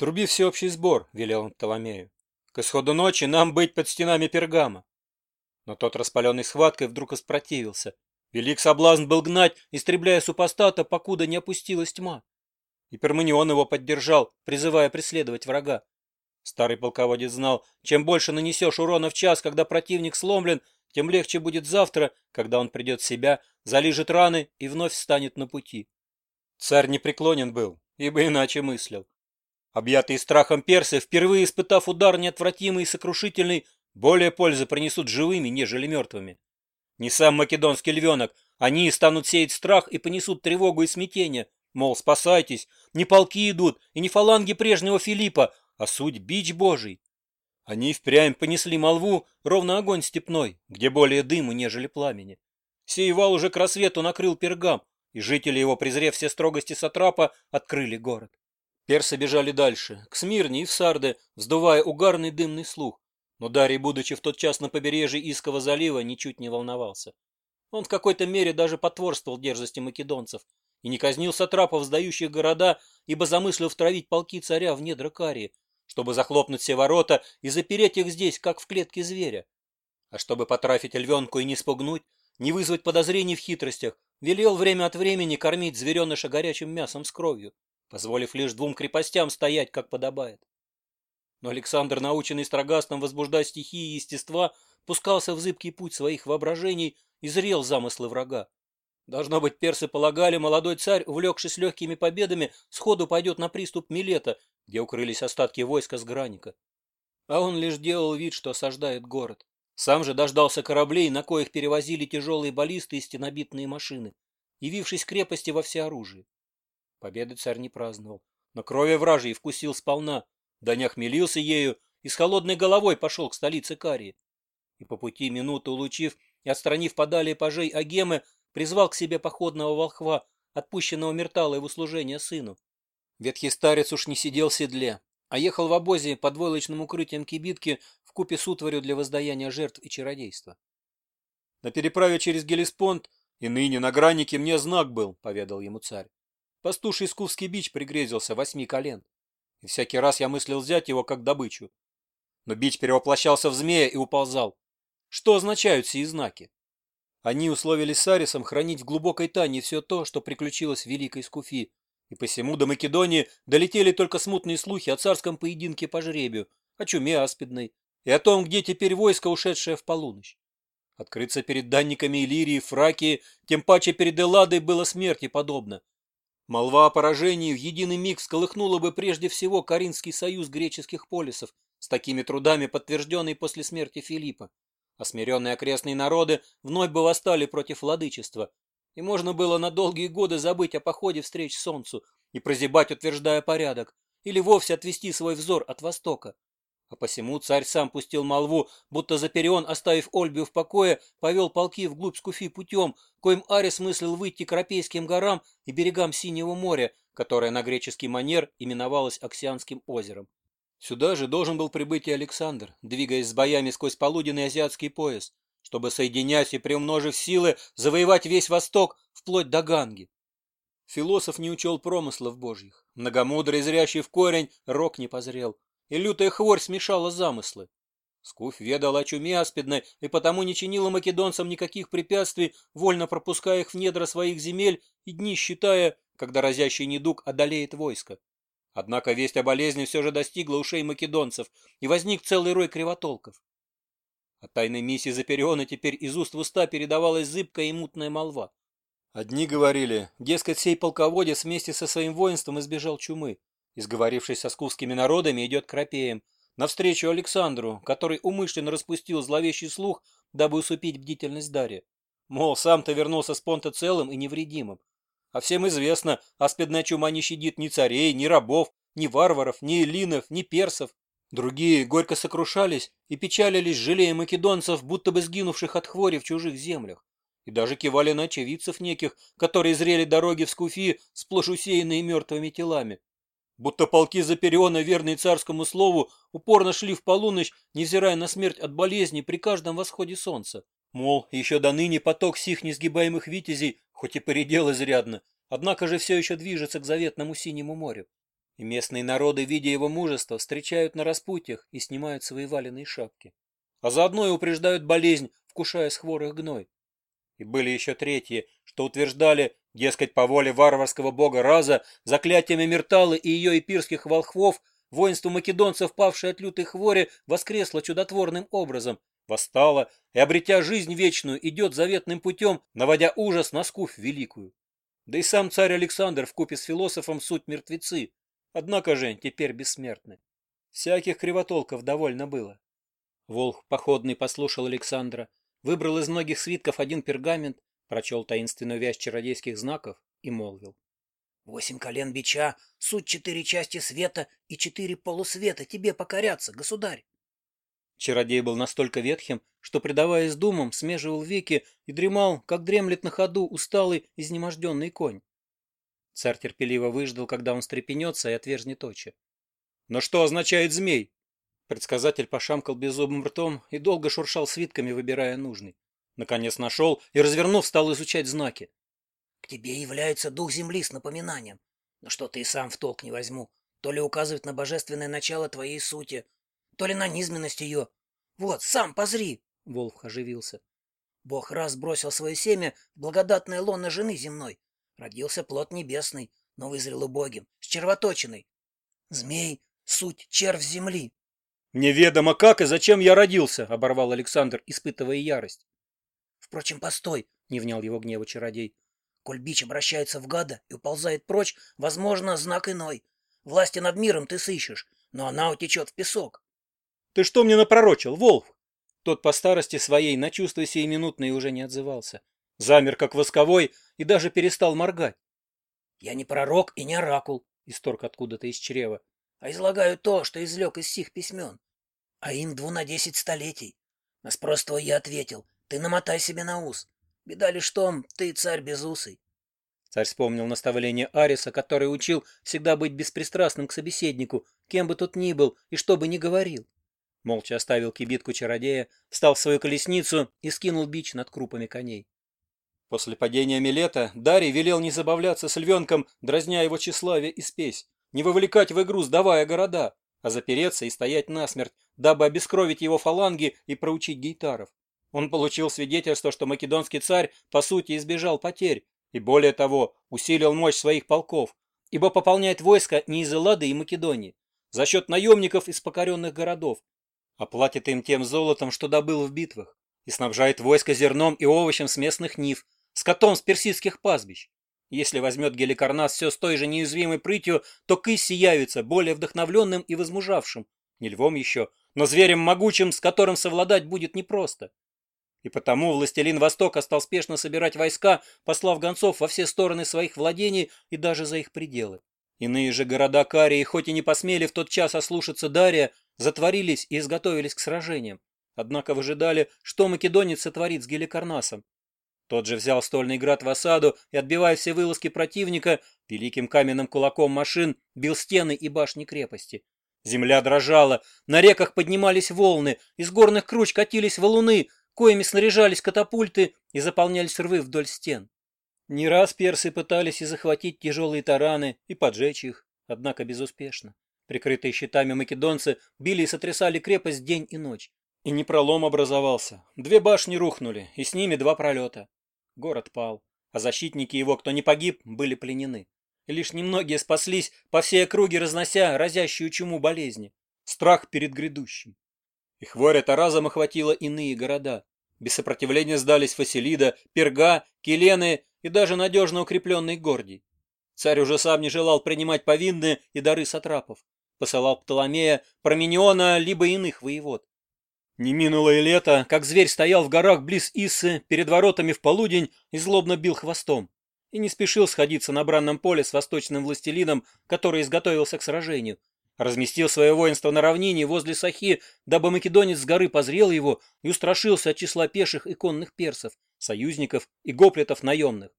«Труби всеобщий сбор», — велел он Толомею. «К исходу ночи нам быть под стенами пергама». Но тот, распаленный схваткой, вдруг оспротивился. Велик соблазн был гнать, истребляя супостата, покуда не опустилась тьма. И Перманион его поддержал, призывая преследовать врага. Старый полководец знал, чем больше нанесешь урона в час, когда противник сломлен, тем легче будет завтра, когда он придет в себя, залижет раны и вновь встанет на пути. Царь непреклонен был, ибо иначе мыслил. Объятые страхом персы, впервые испытав удар неотвратимый и сокрушительный, более пользы принесут живыми, нежели мертвыми. Не сам македонский львенок, они станут сеять страх и понесут тревогу и смятение, мол, спасайтесь, не полки идут и не фаланги прежнего Филиппа, а суть бич божий. Они впрямь понесли молву, ровно огонь степной, где более дыма, нежели пламени. Сей вал уже к рассвету накрыл пергам, и жители его, презрев все строгости сатрапа, открыли город. Персы бежали дальше, к Смирне и в Сарде, вздувая угарный дымный слух. Но Дарий, будучи в тот час на побережье Иского залива, ничуть не волновался. Он в какой-то мере даже потворствовал дерзости македонцев и не казнил сатрапов, сдающих города, ибо замыслил втравить полки царя в недра Карии, чтобы захлопнуть все ворота и запереть их здесь, как в клетке зверя. А чтобы потрафить львенку и не спугнуть, не вызвать подозрений в хитростях, велел время от времени кормить звереныша горячим мясом с кровью позволив лишь двум крепостям стоять, как подобает. Но Александр, наученный строгастом возбуждать стихии и естества, пускался в зыбкий путь своих воображений и зрел замыслы врага. Должно быть, персы полагали, молодой царь, увлекшись легкими победами, сходу пойдет на приступ Милета, где укрылись остатки войска с Граника. А он лишь делал вид, что осаждает город. Сам же дождался кораблей, на коих перевозили тяжелые баллисты и стенобитные машины, явившись крепости во всеоружии. Победы царь не праздновал, но крови вражьей вкусил сполна. Даня хмелился ею и с холодной головой пошел к столице Карии. И по пути минуту улучив и отстранив подалее пажей Агемы, призвал к себе походного волхва, отпущенного Мертала его служения сыну. Ветхий старец уж не сидел в седле, а ехал в обозе под войлочным укрытием кибитки в купе с утварью для воздаяния жертв и чародейства. На переправе через Гелеспонд и ныне на гранике мне знак был, — поведал ему царь. Пастуший искусский бич пригрезился восьми колен. И всякий раз я мыслил взять его как добычу. Но бич перевоплощался в змея и уползал. Что означают сии знаки? Они условились с Арисом хранить в глубокой тайне все то, что приключилось в Великой Скуфи, и посему до Македонии долетели только смутные слухи о царском поединке по жребию, о чуме аспидной и о том, где теперь войско, ушедшее в полуночь. Открыться перед данниками Иллирии, Фракии, тем паче перед Элладой было смерти подобно. Молва о поражении в единый миг сколыхнула бы прежде всего Каринский союз греческих полисов, с такими трудами подтвержденный после смерти Филиппа. А Осмиренные окрестные народы вновь бы восстали против владычества, и можно было на долгие годы забыть о походе встреч солнцу и прозябать, утверждая порядок, или вовсе отвести свой взор от востока. А посему царь сам пустил молву, будто Заперион, оставив Ольбию в покое, повел полки вглубь Скуфи путем, коим Арис мыслил выйти к Рапейским горам и берегам Синего моря, которое на греческий манер именовалось Оксианским озером. Сюда же должен был прибыть и Александр, двигаясь с боями сквозь полуденный азиатский пояс, чтобы, соединясь и приумножив силы, завоевать весь Восток, вплоть до Ганги. Философ не учел промыслов божьих, многомудрый, зрящий в корень, рок не позрел и лютая хворь смешала замыслы. Скуфь ведала о чуме аспидной и потому не чинила македонцам никаких препятствий, вольно пропуская их в недра своих земель и дни считая, когда разящий недуг одолеет войско. Однако весть о болезни все же достигла ушей македонцев, и возник целый рой кривотолков. О тайной миссии Запериона теперь из уст в уста передавалась зыбкая и мутная молва. Одни говорили, дескать, сей полководец вместе со своим воинством избежал чумы, Изговорившись со скузскими народами, идет к Рапеям, навстречу Александру, который умышленно распустил зловещий слух, дабы усупить бдительность Дарья. Мол, сам-то вернулся с понта целым и невредимым. А всем известно, аспидная чума не щадит ни царей, ни рабов, ни варваров, ни эллинов, ни персов. Другие горько сокрушались и печалились, жалея македонцев, будто бы сгинувших от хвори в чужих землях. И даже кивали на очевидцев неких, которые зрели дороги в Скуфи, сплошь усеянные мертвыми телами будто полки Запериона, верные царскому слову, упорно шли в полуночь, невзирая на смерть от болезни при каждом восходе солнца. Мол, еще до ныне поток сих несгибаемых витязей, хоть и передел изрядно, однако же все еще движется к заветному синему морю. И местные народы, видя его мужество, встречают на распутьях и снимают свои валенные шапки. А заодно и упреждают болезнь, вкушая с хворых гной. И были еще третьи, что утверждали, Дескать, по воле варварского бога Раза, заклятиями мерталы и ее эпирских волхвов, воинство македонцев, павшее от лютой хвори, воскресло чудотворным образом, восстало и, обретя жизнь вечную, идет заветным путем, наводя ужас на скуфь великую. Да и сам царь Александр в купе с философом суть мертвецы, однако же теперь бессмертны. Всяких кривотолков довольно было. Волх походный послушал Александра, выбрал из многих свитков один пергамент, прочел таинственную вязь чародейских знаков и молвил. «Восемь колен бича, суть четыре части света и четыре полусвета тебе покорятся, государь!» Чародей был настолько ветхим, что, предаваясь думам, смеживал веки и дремал, как дремлет на ходу усталый, изнеможденный конь. Царь терпеливо выждал, когда он стрепенется и отвержнет очи. «Но что означает змей?» Предсказатель пошамкал беззубым ртом и долго шуршал свитками, выбирая нужный. Наконец нашел и, развернув, стал изучать знаки. — К тебе является дух земли с напоминанием. Но что ты и сам в толк не возьму. То ли указывает на божественное начало твоей сути, то ли на низменность ее. Вот, сам позри! — Волф оживился. Бог раз бросил свое семя в благодатное лоно жены земной. Родился плод небесный, но вызрел убогим, с червоточиной. Змей — суть червь земли. — Неведомо как и зачем я родился, — оборвал Александр, испытывая ярость. Впрочем, постой, не внял его гнева чародей. Коль бич обращается в гада и уползает прочь, возможно, знак иной. Власти над миром ты сыщешь, но она утечет в песок. Ты что мне напророчил, волк? Тот по старости своей на чувства сиюминутные уже не отзывался. Замер, как восковой, и даже перестал моргать. Я не пророк и не оракул, исторг откуда-то из чрева, а излагаю то, что излег из сих письмен. А им двуна десять столетий. На спрос твой я ответил, ты намотай себе на ус. Беда лишь том, ты царь без безусый. Царь вспомнил наставление Ариса, который учил всегда быть беспристрастным к собеседнику, кем бы тот ни был и что бы ни говорил. Молча оставил кибитку чародея, встал в свою колесницу и скинул бич над крупами коней. После падения Милета Дарий велел не забавляться с львенком, дразня его тщеславие и спесь, не вовлекать в игру, сдавая города, а запереться и стоять насмерть, дабы обескровить его фаланги и проучить гейтаров. Он получил свидетельство, что македонский царь, по сути, избежал потерь, и более того, усилил мощь своих полков, ибо пополняет войско не из Эллады и Македонии, за счет наемников из покоренных городов, оплатит им тем золотом, что добыл в битвах, и снабжает войско зерном и овощем с местных нив, скотом с персидских пастбищ. Если возьмет Геликарнас все с той же неуязвимой прытью, то Кысси явится более вдохновленным и возмужавшим, не львом еще, но зверем могучим, с которым совладать будет непросто. И потому властелин Востока стал спешно собирать войска, послав гонцов во все стороны своих владений и даже за их пределы. Иные же города Карии, хоть и не посмели в тот час ослушаться Дария, затворились и изготовились к сражениям. Однако выжидали, что македонец сотворит с Геликарнасом. Тот же взял стольный град в осаду и, отбивая все вылазки противника, великим каменным кулаком машин бил стены и башни крепости. Земля дрожала, на реках поднимались волны, из горных круч катились валуны, коими снаряжались катапульты и заполнялись рвы вдоль стен. Не раз персы пытались и захватить тяжелые тараны и поджечь их, однако безуспешно. Прикрытые щитами македонцы били и сотрясали крепость день и ночь. И не пролом образовался. Две башни рухнули, и с ними два пролета. Город пал, а защитники его, кто не погиб, были пленены. И лишь немногие спаслись, по всей округе разнося разящую чуму болезни. Страх перед грядущим. Их варя-то разом охватила иные города. Без сопротивления сдались Фасилида, Перга, Келены и даже надежно укрепленный Гордий. Царь уже сам не желал принимать повинные и дары сатрапов. Посылал Птоломея, Промениона, либо иных воевод. Не минуло и лето, как зверь стоял в горах близ Иссы, перед воротами в полудень и злобно бил хвостом. И не спешил сходиться на бранном поле с восточным властелином, который изготовился к сражению, разместил свое воинство на равнине возле Сахи, дабы македонец с горы позрел его и устрашился от числа пеших и конных персов, союзников и гоплетов наемных.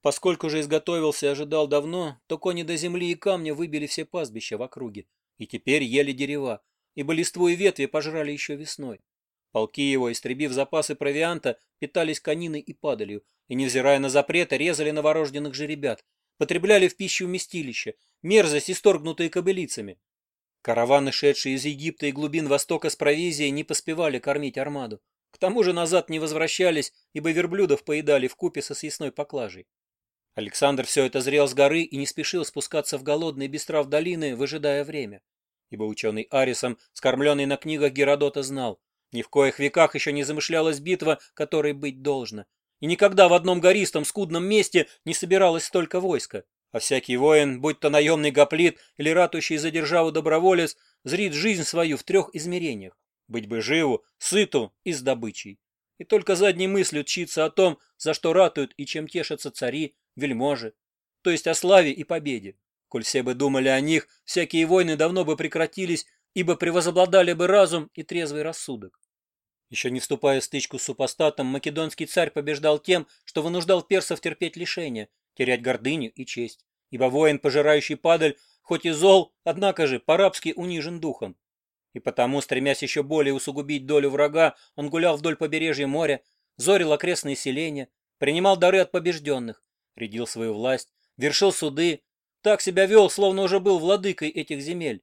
Поскольку же изготовился и ожидал давно, то кони до земли и камня выбили все пастбища в округе, и теперь ели дерева, ибо листву и ветви пожрали еще весной. Полки его, истребив запасы провианта, питались кониной и падалью, и, невзирая на запреты, резали новорожденных жеребят, потребляли в пищу вместилище, мерзость, исторгнутые кобылицами. Караваны, шедшие из Египта и глубин Востока с провизией, не поспевали кормить армаду. К тому же назад не возвращались, ибо верблюдов поедали в купе со съестной поклажей. Александр все это зрел с горы и не спешил спускаться в голодные без трав долины, выжидая время. Ибо ученый Арисом, скормленный на книгах Геродота, знал, ни в коих веках еще не замышлялась битва, которой быть должна, И никогда в одном гористом, скудном месте не собиралось столько войска. А всякий воин, будь то наемный гоплит или ратущий за державу доброволец, зрит жизнь свою в трех измерениях. Быть бы живу, сыту и с добычей. И только задней мыслью тчится о том, за что ратуют и чем тешатся цари, вельможи. То есть о славе и победе. Коль все бы думали о них, всякие войны давно бы прекратились, ибо превозобладали бы разум и трезвый рассудок. Еще не вступая в стычку с супостатом, македонский царь побеждал тем, что вынуждал персов терпеть лишения, терять гордыню и честь. Ибо воин, пожирающий падаль, хоть и зол, однако же по-рабски унижен духом. И потому, стремясь еще более усугубить долю врага, он гулял вдоль побережья моря, зорил окрестные селения, принимал дары от побежденных, рядил свою власть, вершил суды, так себя вел, словно уже был владыкой этих земель.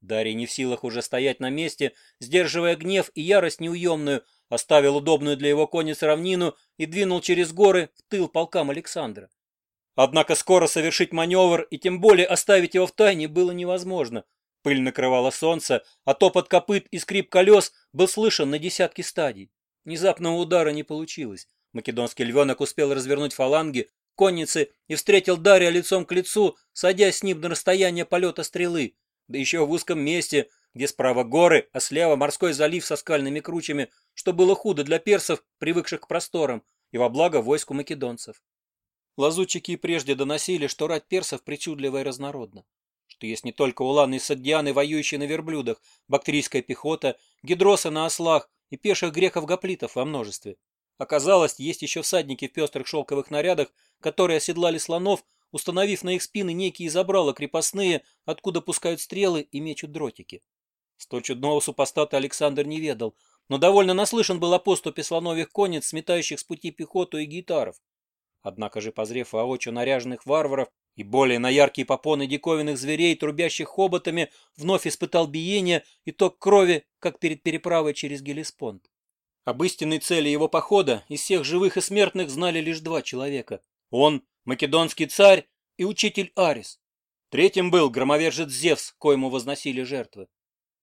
Дарий не в силах уже стоять на месте, сдерживая гнев и ярость неуемную, оставил удобную для его конец равнину и двинул через горы в тыл полкам Александра. Однако скоро совершить маневр и тем более оставить его в тайне было невозможно. Пыль накрывала солнце, а топот копыт и скрип колес был слышен на десятки стадий. Внезапного удара не получилось. Македонский львенок успел развернуть фаланги, конницы и встретил Дарья лицом к лицу, садясь с ним на расстояние полета стрелы. Да еще в узком месте, где справа горы, а слева морской залив со скальными кручами, что было худо для персов, привыкших к просторам, и во благо войску македонцев. Лазутчики и прежде доносили, что рать персов причудлива и разнородна. Что есть не только уланы и саддианы, воюющие на верблюдах, бактрийская пехота, гидросы на ослах и пеших греков-гоплитов во множестве. Оказалось, есть еще всадники в пестрых шелковых нарядах, которые оседлали слонов, установив на их спины некие забрала крепостные, откуда пускают стрелы и мечут дротики. Столь чудного супостата Александр не ведал, но довольно наслышан был о поступе слоновьих конец, сметающих с пути пехоту и гитаров. Однако же, позрев воочию наряженных варваров и более на яркие попоны диковинных зверей, трубящих хоботами, вновь испытал биение и ток крови, как перед переправой через Гелеспонд. Об истинной цели его похода из всех живых и смертных знали лишь два человека. Он, македонский царь и учитель Арис. Третьим был громовержец Зевс, коему возносили жертвы.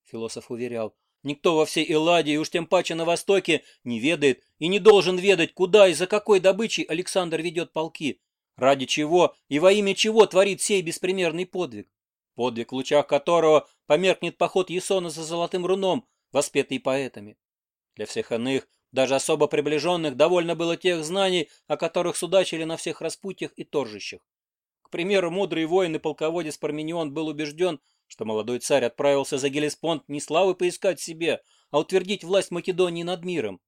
Философ уверял, Никто во всей Элладе и уж тем паче на Востоке не ведает и не должен ведать, куда и за какой добычей Александр ведет полки, ради чего и во имя чего творит сей беспримерный подвиг. Подвиг, в лучах которого померкнет поход Есона за золотым руном, воспетый поэтами. Для всех иных, даже особо приближенных, довольно было тех знаний, о которых судачили на всех распутьях и торжищах. К примеру, мудрый воин и полководец Парменион был убежден, что молодой царь отправился за Гелеспонд не славы поискать себе, а утвердить власть Македонии над миром.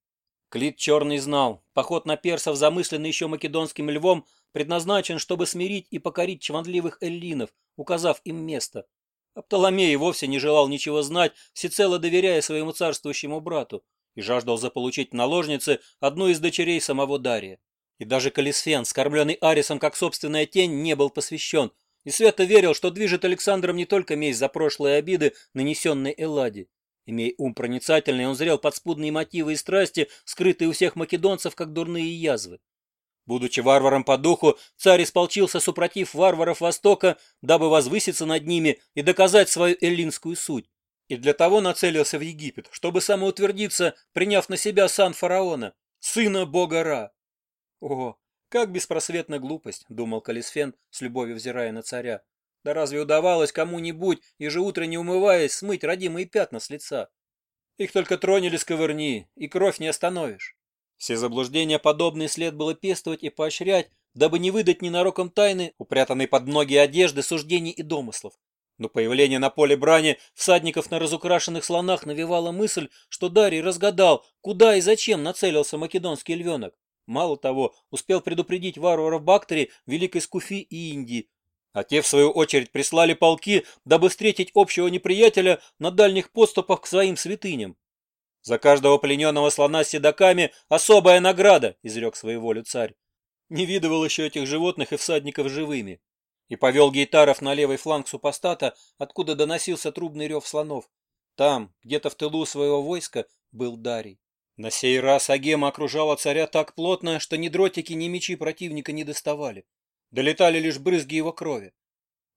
Клит Черный знал, поход на персов, замысленный еще македонским львом, предназначен, чтобы смирить и покорить чванливых эллинов, указав им место. А Птоломей вовсе не желал ничего знать, всецело доверяя своему царствующему брату, и жаждал заполучить в наложнице одну из дочерей самого Дария. И даже Калисфен, скормленный Арисом как собственная тень, не был посвящен – и свято верил, что движет Александром не только месть за прошлые обиды, нанесенные Элладе. Имей ум проницательный, он зрел подспудные мотивы и страсти, скрытые у всех македонцев, как дурные язвы. Будучи варваром по духу, царь исполчился, супротив варваров Востока, дабы возвыситься над ними и доказать свою эллинскую суть. И для того нацелился в Египет, чтобы самоутвердиться, приняв на себя сан фараона, сына бога Ра. О, как беспросветна глупость, думал Калисфен, с любовью взирая на царя. Да разве удавалось кому-нибудь, ежеутро не умываясь, смыть родимые пятна с лица? Их только тронули сковырни, и кровь не остановишь. Все заблуждения подобные след было пестовать и поощрять, дабы не выдать ненароком тайны, упрятанные под многие одежды, суждений и домыслов. Но появление на поле брани всадников на разукрашенных слонах навевало мысль, что Дарий разгадал, куда и зачем нацелился македонский львенок. Мало того, успел предупредить варваров Бактрии, Великой Скуфи и Индии. А те, в свою очередь, прислали полки, дабы встретить общего неприятеля на дальних поступах к своим святыням. «За каждого плененного слона с седоками особая награда», — изрек своеволю царь. Не видывал еще этих животных и всадников живыми. И повел гейтаров на левый фланг супостата, откуда доносился трубный рев слонов. Там, где-то в тылу своего войска, был Дарий. На сей раз Агема окружала царя так плотно, что ни дротики, ни мечи противника не доставали. Долетали лишь брызги его крови.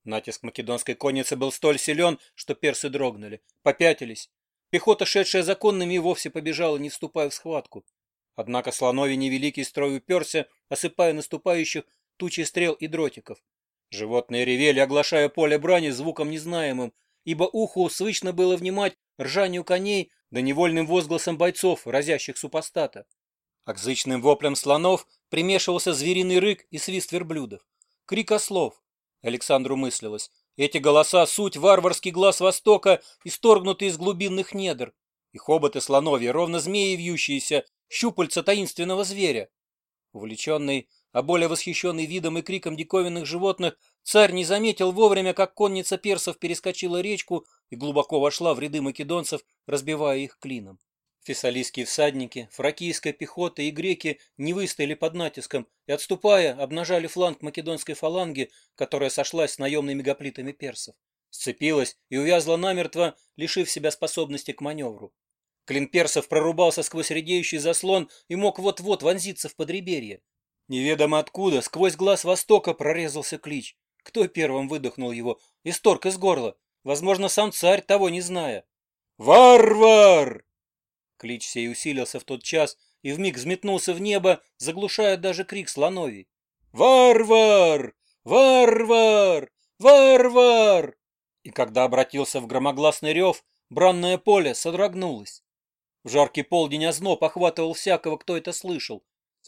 Натиск македонской конницы был столь силен, что персы дрогнули, попятились. Пехота, шедшая законными, и вовсе побежала, не вступая в схватку. Однако слоновий невеликий строй уперся, осыпая наступающих тучи стрел и дротиков. Животные ревели, оглашая поле брани звуком незнаемым, ибо уху свычно было внимать ржанию коней, да невольным возгласом бойцов, разящих супостата. А к зычным воплям слонов примешивался звериный рык и свист верблюдов. Крик ослов. Александру мыслилось. Эти голоса — суть варварский глаз Востока, исторгнутый из глубинных недр. И хоботы слоновья, ровно змеи вьющиеся, щупальца таинственного зверя. Увлеченный а более восхищенный видом и криком диковинных животных, царь не заметил вовремя, как конница персов перескочила речку и глубоко вошла в ряды македонцев, разбивая их клином. Фессалийские всадники, фракийская пехота и греки не выстояли под натиском и, отступая, обнажали фланг македонской фаланги, которая сошлась с наемными гоплитами персов. Сцепилась и увязла намертво, лишив себя способности к маневру. Клин персов прорубался сквозь редеющий заслон и мог вот-вот вонзиться в подреберье. Неведомо откуда, сквозь глаз востока прорезался клич. Кто первым выдохнул его? Исторг из горла. Возможно, сам царь, того не зная. «Варвар!» Клич сей усилился в тот час и вмиг взметнулся в небо, заглушая даже крик слоновий. «Варвар! Варвар! Варвар!» И когда обратился в громогласный рев, бранное поле содрогнулось. В жаркий полдень озноб охватывал всякого, кто это слышал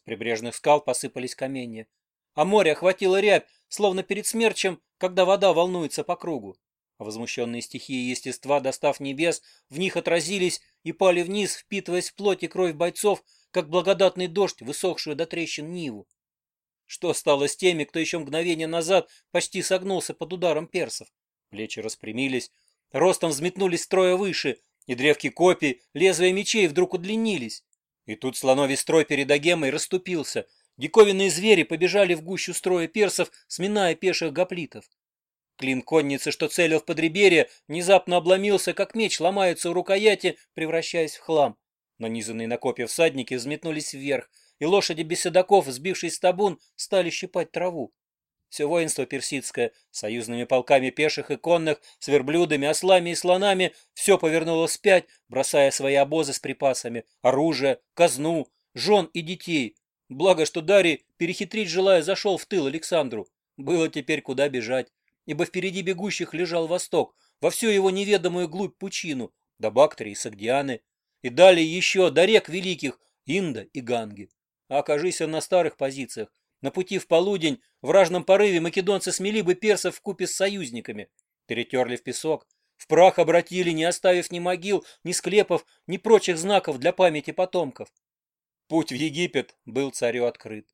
прибрежных скал посыпались каменья, а море охватило рябь, словно перед смерчем, когда вода волнуется по кругу. Возмущенные стихии естества, достав небес, в них отразились и пали вниз, впитываясь в плоть и кровь бойцов, как благодатный дождь, высохшую до трещин Ниву. Что стало с теми, кто еще мгновение назад почти согнулся под ударом персов? Плечи распрямились, ростом взметнулись строя выше, и древки копий, лезвия мечей вдруг удлинились. И тут слоновий строй перед Агемой расступился. Диковинные звери побежали в гущу строя персов, сминая пеших гоплитов. Клин конницы, что целил в подреберье, внезапно обломился, как меч ломается у рукояти, превращаясь в хлам. Нанизанные на копья всадники взметнулись вверх, и лошади без седаков, сбившись с табун, стали щипать траву. Все воинство персидское, союзными полками пеших и конных, с верблюдами, ослами и слонами, все повернуло вспять, бросая свои обозы с припасами, оружие, казну, жен и детей. Благо, что Дарий, перехитрить желая, зашел в тыл Александру. Было теперь куда бежать, ибо впереди бегущих лежал Восток, во всю его неведомую глубь пучину, до Бактрии и Сагдианы, и далее еще до рек великих Инда и Ганги. А окажись он на старых позициях, на пути в полудень в ражном порыве македонцы смели бы персов в купе с союзниками, перетерли в песок, в прах обратили, не оставив ни могил, ни склепов, ни прочих знаков для памяти потомков. Путь в Египет был царю открыт.